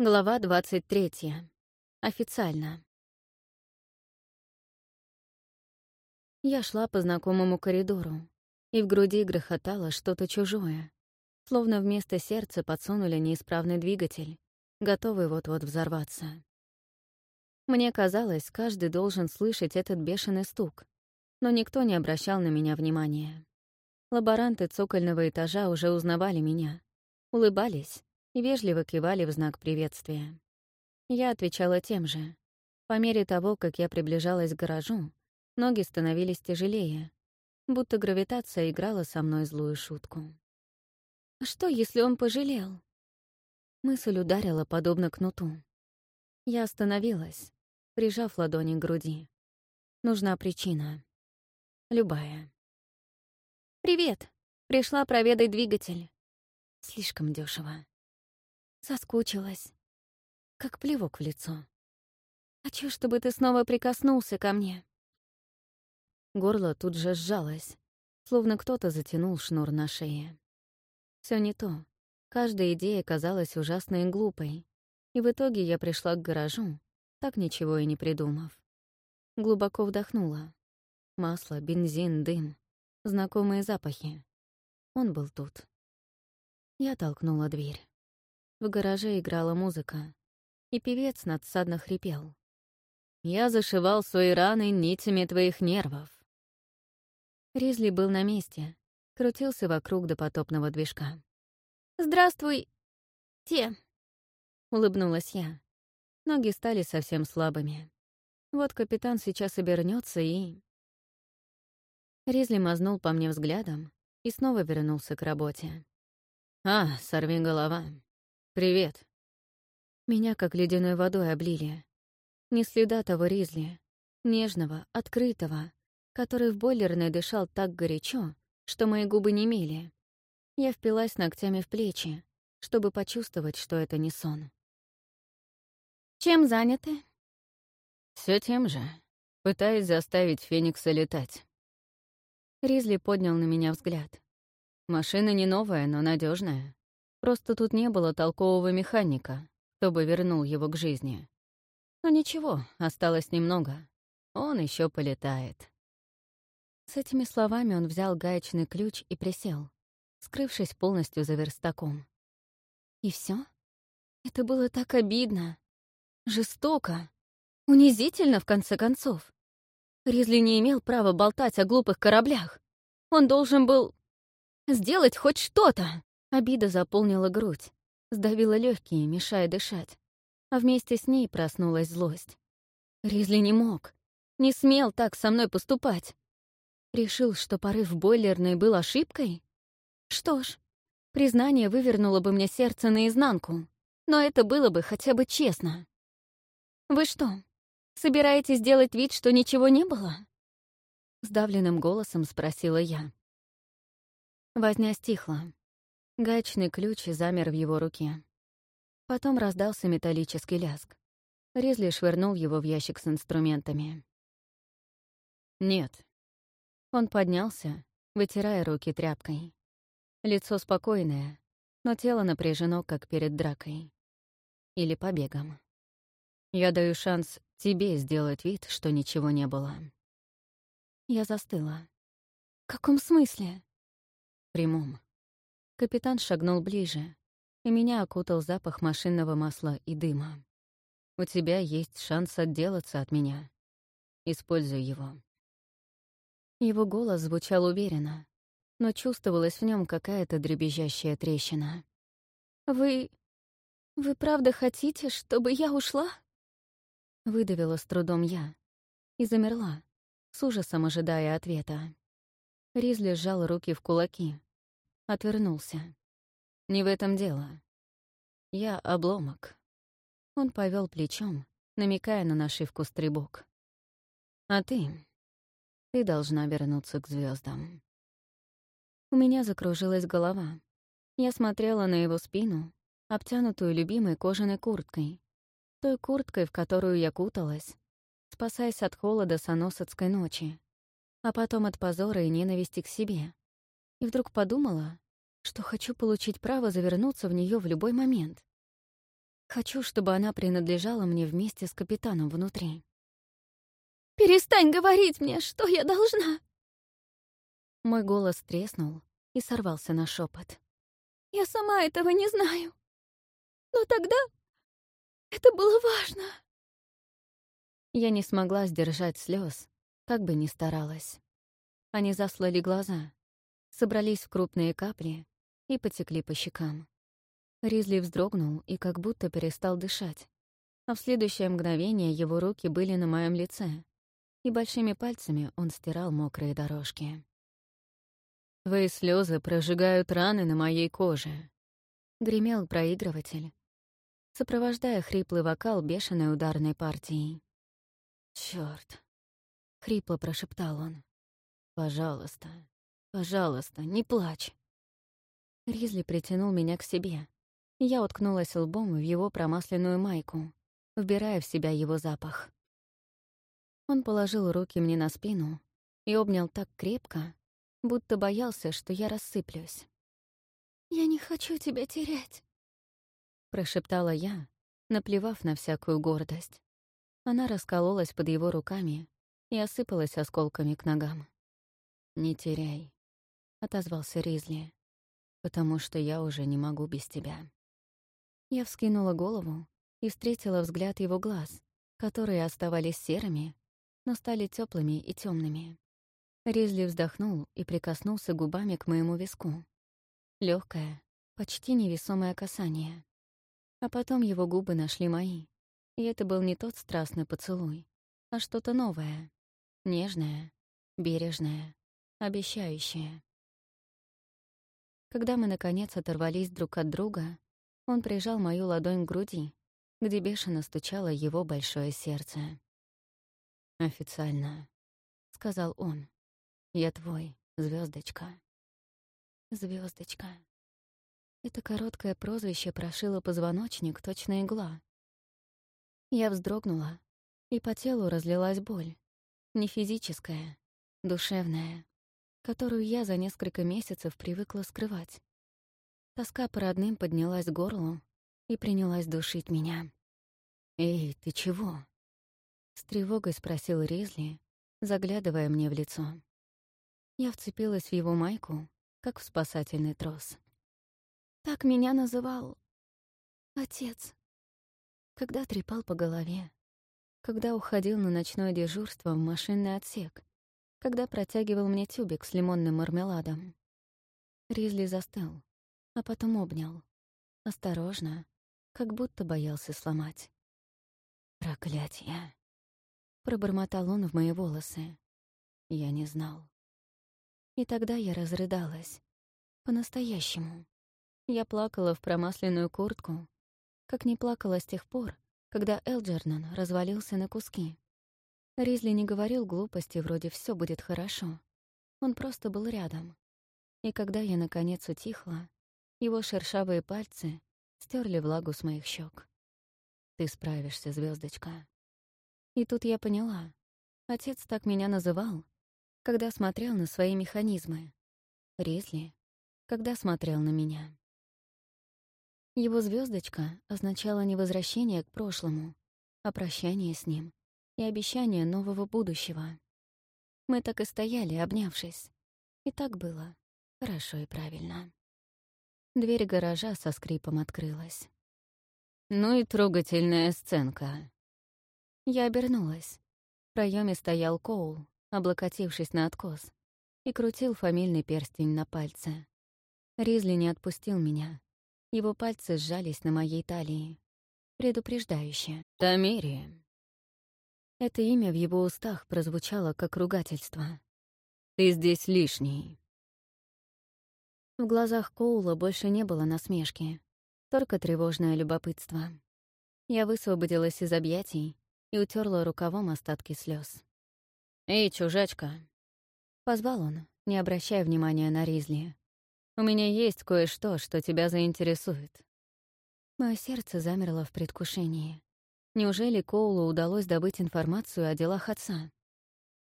Глава 23. Официально. Я шла по знакомому коридору, и в груди грохотало что-то чужое, словно вместо сердца подсунули неисправный двигатель, готовый вот-вот взорваться. Мне казалось, каждый должен слышать этот бешеный стук, но никто не обращал на меня внимания. Лаборанты цокольного этажа уже узнавали меня, улыбались и вежливо кивали в знак приветствия. Я отвечала тем же. По мере того, как я приближалась к гаражу, ноги становились тяжелее, будто гравитация играла со мной злую шутку. А что, если он пожалел? Мысль ударила подобно кнуту. Я остановилась, прижав ладони к груди. Нужна причина. Любая. «Привет. Пришла проведать двигатель». Слишком дешево. Соскучилась. Как плевок в лицо. Хочу, чтобы ты снова прикоснулся ко мне. Горло тут же сжалось, словно кто-то затянул шнур на шее. Все не то. Каждая идея казалась ужасной и глупой. И в итоге я пришла к гаражу, так ничего и не придумав. Глубоко вдохнула. Масло, бензин, дым. Знакомые запахи. Он был тут. Я толкнула дверь. В гараже играла музыка, и певец надсадно хрипел. «Я зашивал свои раны нитями твоих нервов». Ризли был на месте, крутился вокруг допотопного движка. «Здравствуй, те!» — улыбнулась я. Ноги стали совсем слабыми. Вот капитан сейчас обернется и... Ризли мазнул по мне взглядом и снова вернулся к работе. «А, сорви голова. «Привет». Меня как ледяной водой облили. Ни следа того Ризли, нежного, открытого, который в бойлерной дышал так горячо, что мои губы не мели. Я впилась ногтями в плечи, чтобы почувствовать, что это не сон. «Чем заняты?» Все тем же. Пытаюсь заставить Феникса летать. Ризли поднял на меня взгляд. Машина не новая, но надежная. Просто тут не было толкового механика, кто бы вернул его к жизни. Но ничего, осталось немного. Он еще полетает. С этими словами он взял гаечный ключ и присел, скрывшись полностью за верстаком. И все? Это было так обидно, жестоко, унизительно, в конце концов. Ризли не имел права болтать о глупых кораблях. Он должен был сделать хоть что-то. Обида заполнила грудь, сдавила легкие, мешая дышать. А вместе с ней проснулась злость. Ризли не мог, не смел так со мной поступать. Решил, что порыв бойлерной был ошибкой? Что ж, признание вывернуло бы мне сердце наизнанку, но это было бы хотя бы честно. «Вы что, собираетесь делать вид, что ничего не было?» Сдавленным голосом спросила я. Возня стихла. Гаечный ключ замер в его руке. Потом раздался металлический ляск. Ризли швырнул его в ящик с инструментами. «Нет». Он поднялся, вытирая руки тряпкой. Лицо спокойное, но тело напряжено, как перед дракой. Или побегом. Я даю шанс тебе сделать вид, что ничего не было. Я застыла. «В каком смысле?» «В прямом. Капитан шагнул ближе, и меня окутал запах машинного масла и дыма. «У тебя есть шанс отделаться от меня. Используй его». Его голос звучал уверенно, но чувствовалась в нем какая-то дребезжащая трещина. «Вы... вы правда хотите, чтобы я ушла?» Выдавила с трудом я и замерла, с ужасом ожидая ответа. Ризли сжал руки в кулаки, Отвернулся. Не в этом дело. Я обломок. Он повел плечом, намекая на нашивку стрибок. А ты? Ты должна вернуться к звездам. У меня закружилась голова. Я смотрела на его спину, обтянутую любимой кожаной курткой. Той курткой, в которую я куталась, спасаясь от холода соносоцкой ночи, а потом от позора и ненависти к себе, и вдруг подумала, что хочу получить право завернуться в нее в любой момент. Хочу, чтобы она принадлежала мне вместе с капитаном внутри. «Перестань говорить мне, что я должна!» Мой голос треснул и сорвался на шепот. «Я сама этого не знаю. Но тогда это было важно!» Я не смогла сдержать слез, как бы ни старалась. Они заслали глаза, собрались в крупные капли и потекли по щекам. Ризли вздрогнул и как будто перестал дышать, а в следующее мгновение его руки были на моем лице, и большими пальцами он стирал мокрые дорожки. «Твои слезы прожигают раны на моей коже», — гремел проигрыватель, сопровождая хриплый вокал бешеной ударной партией. Черт! хрипло прошептал он. «Пожалуйста, пожалуйста, не плачь!» Ризли притянул меня к себе, я уткнулась лбом в его промасленную майку, вбирая в себя его запах. Он положил руки мне на спину и обнял так крепко, будто боялся, что я рассыплюсь. «Я не хочу тебя терять», — прошептала я, наплевав на всякую гордость. Она раскололась под его руками и осыпалась осколками к ногам. «Не теряй», — отозвался Ризли, «потому что я уже не могу без тебя». Я вскинула голову и встретила взгляд его глаз, которые оставались серыми, но стали теплыми и темными. Ризли вздохнул и прикоснулся губами к моему виску. Легкое, почти невесомое касание. А потом его губы нашли мои, и это был не тот страстный поцелуй, а что-то новое, нежное, бережное, обещающее. Когда мы, наконец, оторвались друг от друга, он прижал мою ладонь к груди, где бешено стучало его большое сердце. «Официально», — сказал он, — «я твой, звездочка. Звездочка. Это короткое прозвище прошило позвоночник, точно игла, я вздрогнула, и по телу разлилась боль. Не физическая, душевная, которую я за несколько месяцев привыкла скрывать. Тоска по родным поднялась к горлу и принялась душить меня. «Эй, ты чего?» С тревогой спросил Ризли, заглядывая мне в лицо. Я вцепилась в его майку, как в спасательный трос. «Так меня называл отец» когда трепал по голове, когда уходил на ночное дежурство в машинный отсек, когда протягивал мне тюбик с лимонным мармеладом. Ризли застыл, а потом обнял. Осторожно, как будто боялся сломать. «Проклятие!» — пробормотал он в мои волосы. Я не знал. И тогда я разрыдалась. По-настоящему. Я плакала в промасленную куртку, как не плакала с тех пор, когда Элджернан развалился на куски. Ризли не говорил глупости вроде «все будет хорошо». Он просто был рядом. И когда я, наконец, утихла, его шершавые пальцы стерли влагу с моих щек. «Ты справишься, звездочка. И тут я поняла. Отец так меня называл, когда смотрел на свои механизмы. Ризли, когда смотрел на меня. Его звездочка означала не возвращение к прошлому, а прощание с ним и обещание нового будущего. Мы так и стояли, обнявшись. И так было. Хорошо и правильно. Дверь гаража со скрипом открылась. «Ну и трогательная сценка». Я обернулась. В проеме стоял Коул, облокотившись на откос, и крутил фамильный перстень на пальце. Ризли не отпустил меня, его пальцы сжались на моей талии. Предупреждающе. «Тамири». Это имя в его устах прозвучало как ругательство. «Ты здесь лишний». В глазах Коула больше не было насмешки, только тревожное любопытство. Я высвободилась из объятий и утерла рукавом остатки слез. «Эй, чужачка!» Позвал он, не обращая внимания на Ризли. У меня есть кое-что, что тебя заинтересует». Мое сердце замерло в предвкушении. Неужели Коулу удалось добыть информацию о делах отца?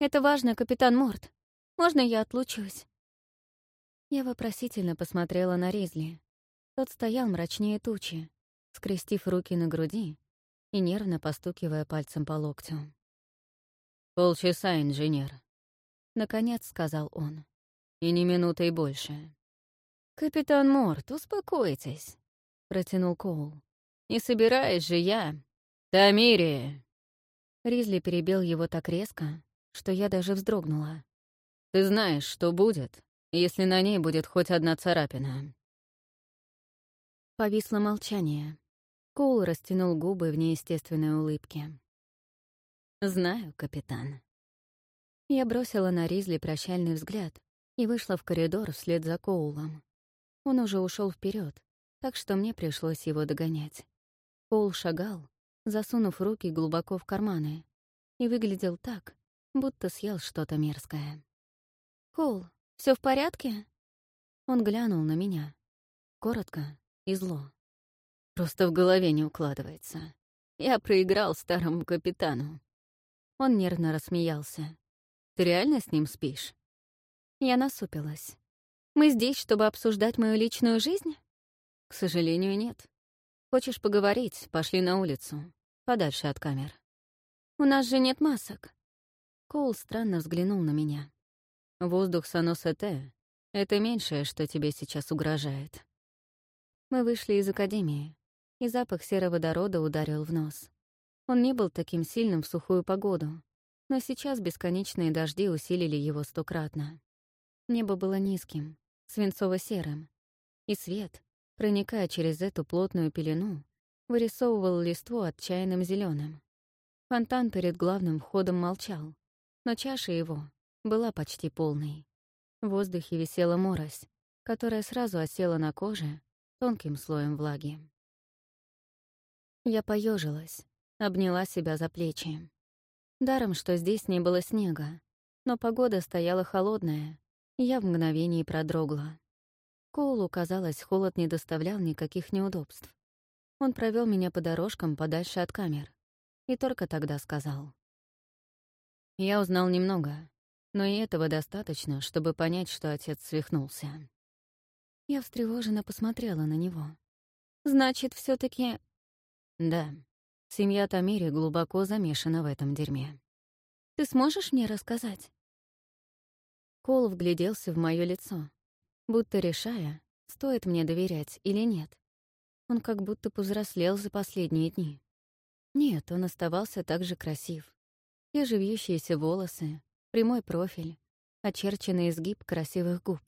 «Это важно, капитан Морт. Можно я отлучусь?» Я вопросительно посмотрела на Ризли. Тот стоял мрачнее тучи, скрестив руки на груди и нервно постукивая пальцем по локтю. «Полчаса, инженер», — наконец сказал он. «И не минутой больше». «Капитан Морт, успокойтесь», — протянул Коул. «Не собираюсь же я...» «Тамири!» Ризли перебил его так резко, что я даже вздрогнула. «Ты знаешь, что будет, если на ней будет хоть одна царапина». Повисло молчание. Коул растянул губы в неестественной улыбке. «Знаю, капитан». Я бросила на Ризли прощальный взгляд и вышла в коридор вслед за Коулом. Он уже ушел вперед, так что мне пришлось его догонять. Коул шагал, засунув руки глубоко в карманы, и выглядел так, будто съел что-то мерзкое. «Коул, все в порядке?» Он глянул на меня. Коротко и зло. Просто в голове не укладывается. Я проиграл старому капитану. Он нервно рассмеялся. «Ты реально с ним спишь?» Я насупилась. «Мы здесь, чтобы обсуждать мою личную жизнь?» «К сожалению, нет. Хочешь поговорить? Пошли на улицу. Подальше от камер». «У нас же нет масок». Коул странно взглянул на меня. «Воздух Саносете — это меньшее, что тебе сейчас угрожает». Мы вышли из академии, и запах сероводорода ударил в нос. Он не был таким сильным в сухую погоду, но сейчас бесконечные дожди усилили его стократно. Небо было низким, свинцово-серым, и свет, проникая через эту плотную пелену, вырисовывал листву отчаянным зеленым. Фонтан перед главным входом молчал, но чаша его была почти полной. В воздухе висела морось, которая сразу осела на коже тонким слоем влаги. Я поежилась, обняла себя за плечи. Даром, что здесь не было снега, но погода стояла холодная, и я в мгновение продрогла. Коулу, казалось, холод не доставлял никаких неудобств. Он провел меня по дорожкам подальше от камер и только тогда сказал. Я узнал немного, но и этого достаточно, чтобы понять, что отец свихнулся. Я встревоженно посмотрела на него. «Значит, все таки «Да, семья Тамири глубоко замешана в этом дерьме. Ты сможешь мне рассказать?» Кол вгляделся в мое лицо, будто решая, стоит мне доверять или нет. Он как будто повзрослел за последние дни. Нет, он оставался так же красив. Те же волосы, прямой профиль, очерченный изгиб красивых губ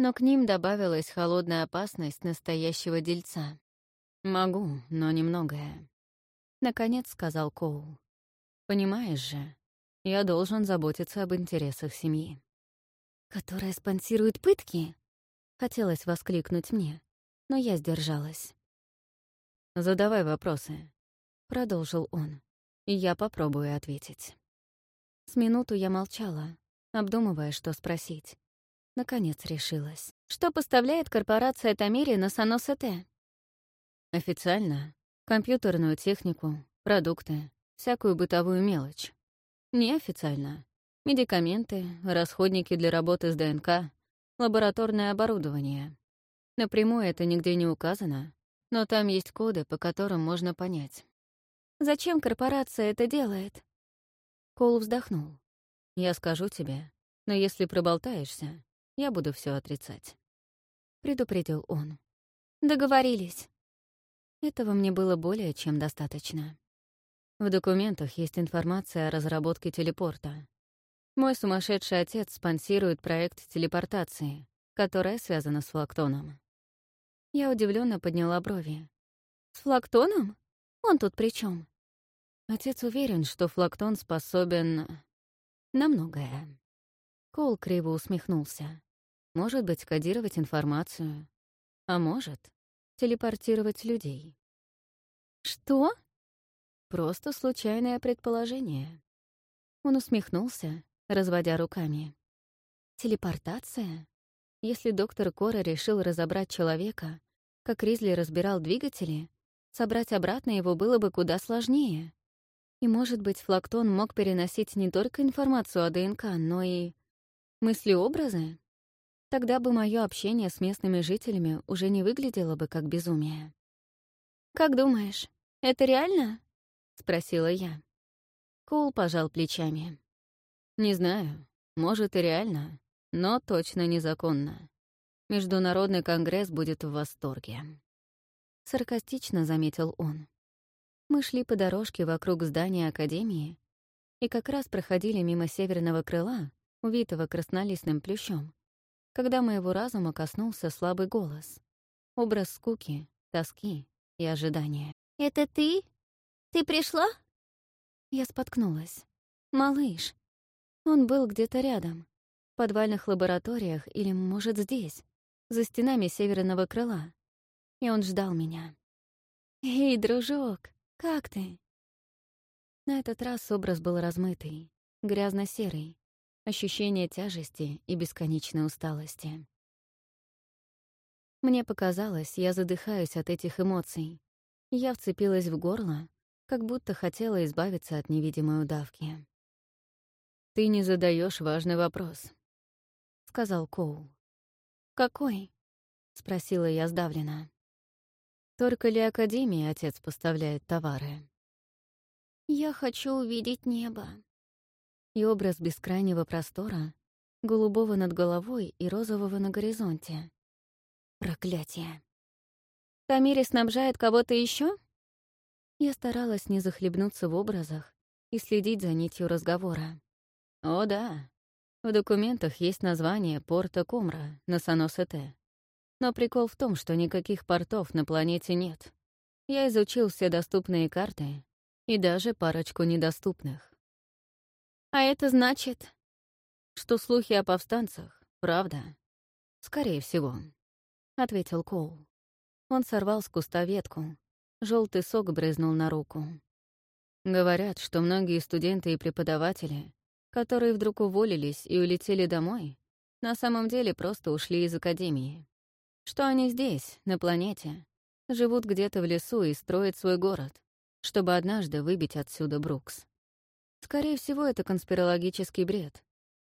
но к ним добавилась холодная опасность настоящего дельца. «Могу, но немногое», — наконец сказал Коул. «Понимаешь же, я должен заботиться об интересах семьи». «Которая спонсирует пытки?» — хотелось воскликнуть мне, но я сдержалась. «Задавай вопросы», — продолжил он, и я попробую ответить. С минуту я молчала, обдумывая, что спросить. Наконец решилась. Что поставляет корпорация Тамири на Саносете? Официально — компьютерную технику, продукты, всякую бытовую мелочь. Неофициально — медикаменты, расходники для работы с ДНК, лабораторное оборудование. Напрямую это нигде не указано, но там есть коды, по которым можно понять. Зачем корпорация это делает? Кол вздохнул. Я скажу тебе, но если проболтаешься, я буду все отрицать. Предупредил он. Договорились. Этого мне было более чем достаточно. В документах есть информация о разработке телепорта. Мой сумасшедший отец спонсирует проект телепортации, которая связана с флактоном. Я удивленно подняла брови. «С флактоном? Он тут при чем? Отец уверен, что флактон способен на многое. Кол криво усмехнулся. Может быть, кодировать информацию. А может, телепортировать людей. Что? Просто случайное предположение. Он усмехнулся, разводя руками. Телепортация? Если доктор Кора решил разобрать человека, как Ризли разбирал двигатели, собрать обратно его было бы куда сложнее. И, может быть, Флактон мог переносить не только информацию о ДНК, но и мысли-образы? Тогда бы мое общение с местными жителями уже не выглядело бы как безумие. «Как думаешь, это реально?» — спросила я. Коул пожал плечами. «Не знаю. Может, и реально, но точно незаконно. Международный конгресс будет в восторге». Саркастично заметил он. Мы шли по дорожке вокруг здания Академии и как раз проходили мимо северного крыла, увитого краснолистным плющом, когда моего разума коснулся слабый голос. Образ скуки, тоски и ожидания. «Это ты? Ты пришла?» Я споткнулась. «Малыш. Он был где-то рядом, подвальных лабораториях или, может, здесь, за стенами северного крыла. И он ждал меня. «Эй, дружок, как ты?» На этот раз образ был размытый, грязно-серый, ощущение тяжести и бесконечной усталости. Мне показалось, я задыхаюсь от этих эмоций. Я вцепилась в горло, как будто хотела избавиться от невидимой удавки. «Ты не задаешь важный вопрос», — сказал Коул. «Какой?» — спросила я сдавленно. «Только ли Академии отец поставляет товары?» «Я хочу увидеть небо». И образ бескрайнего простора, голубого над головой и розового на горизонте. Проклятие. «Тамири снабжает кого-то еще? Я старалась не захлебнуться в образах и следить за нитью разговора. О, да. В документах есть название порта Комра на Саносете. Но прикол в том, что никаких портов на планете нет. Я изучил все доступные карты и даже парочку недоступных. А это значит, что слухи о повстанцах — правда. Скорее всего, — ответил Коул. Он сорвал с куста ветку. Желтый сок брызнул на руку. Говорят, что многие студенты и преподаватели которые вдруг уволились и улетели домой, на самом деле просто ушли из академии. Что они здесь, на планете, живут где-то в лесу и строят свой город, чтобы однажды выбить отсюда Брукс. Скорее всего, это конспирологический бред.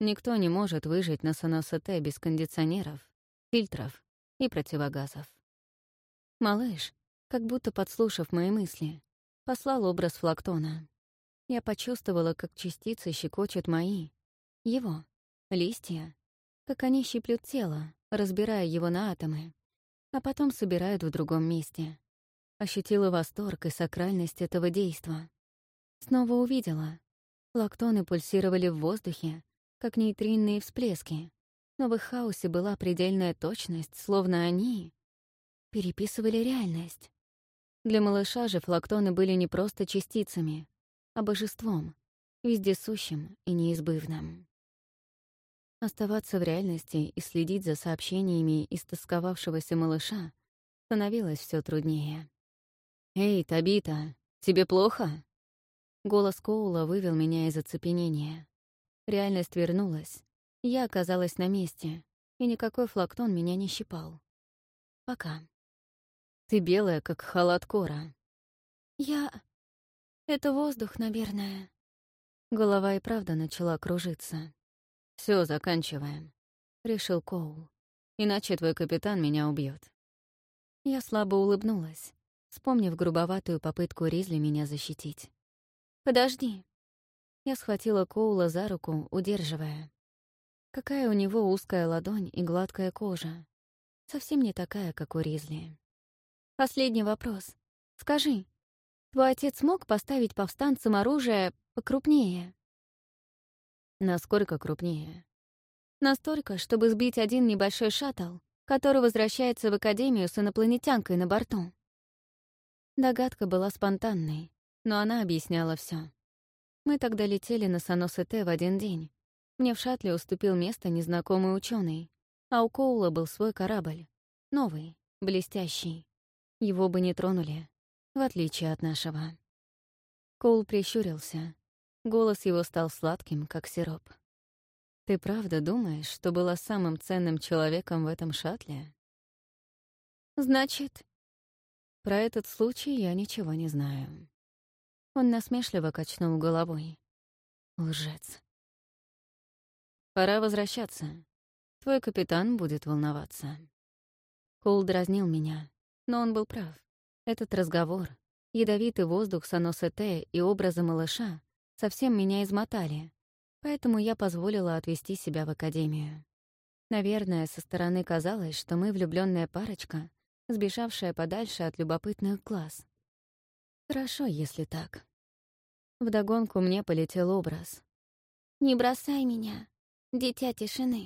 Никто не может выжить на Саносете без кондиционеров, фильтров и противогазов. Малыш, как будто подслушав мои мысли, послал образ флактона. Я почувствовала, как частицы щекочут мои, его, листья, как они щиплют тело, разбирая его на атомы, а потом собирают в другом месте. Ощутила восторг и сакральность этого действа. Снова увидела. Лактоны пульсировали в воздухе, как нейтринные всплески, но в их хаосе была предельная точность, словно они переписывали реальность. Для малыша же флактоны были не просто частицами, а божеством, вездесущим и неизбывным. Оставаться в реальности и следить за сообщениями истосковавшегося малыша становилось все труднее. «Эй, Табита, тебе плохо?» Голос Коула вывел меня из оцепенения. Реальность вернулась. Я оказалась на месте, и никакой флактон меня не щипал. Пока. Ты белая, как халат Кора. Я... Это воздух, наверное. Голова и правда начала кружиться. Все, заканчиваем», — решил Коул. «Иначе твой капитан меня убьет. Я слабо улыбнулась, вспомнив грубоватую попытку Ризли меня защитить. «Подожди». Я схватила Коула за руку, удерживая. Какая у него узкая ладонь и гладкая кожа. Совсем не такая, как у Ризли. «Последний вопрос. Скажи, Твой отец мог поставить повстанцам оружие покрупнее? Насколько крупнее? Настолько, чтобы сбить один небольшой шаттл, который возвращается в Академию с инопланетянкой на борту. Догадка была спонтанной, но она объясняла все. Мы тогда летели на Санос-Т в один день. Мне в шаттле уступил место незнакомый ученый, а у Коула был свой корабль. Новый, блестящий. Его бы не тронули в отличие от нашего. Коул прищурился. Голос его стал сладким, как сироп. «Ты правда думаешь, что была самым ценным человеком в этом шаттле?» «Значит...» «Про этот случай я ничего не знаю». Он насмешливо качнул головой. «Лжец». «Пора возвращаться. Твой капитан будет волноваться». Коул дразнил меня, но он был прав. Этот разговор, ядовитый воздух Саносете и образы малыша совсем меня измотали, поэтому я позволила отвести себя в академию. Наверное, со стороны казалось, что мы влюбленная парочка, сбежавшая подальше от любопытных глаз. Хорошо, если так. Вдогонку мне полетел образ. «Не бросай меня, дитя тишины».